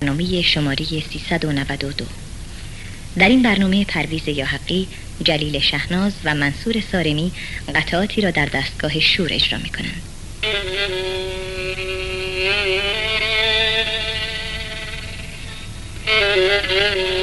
برنامه شماره 392 در این برنامه پرویز یاحقی جلیل شهناز و منصور سارمی قطعاتی را در دستگاه شور اجرا می کنند.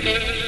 Thank you.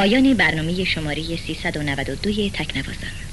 پایان برنامه شماره 392 تکنوازان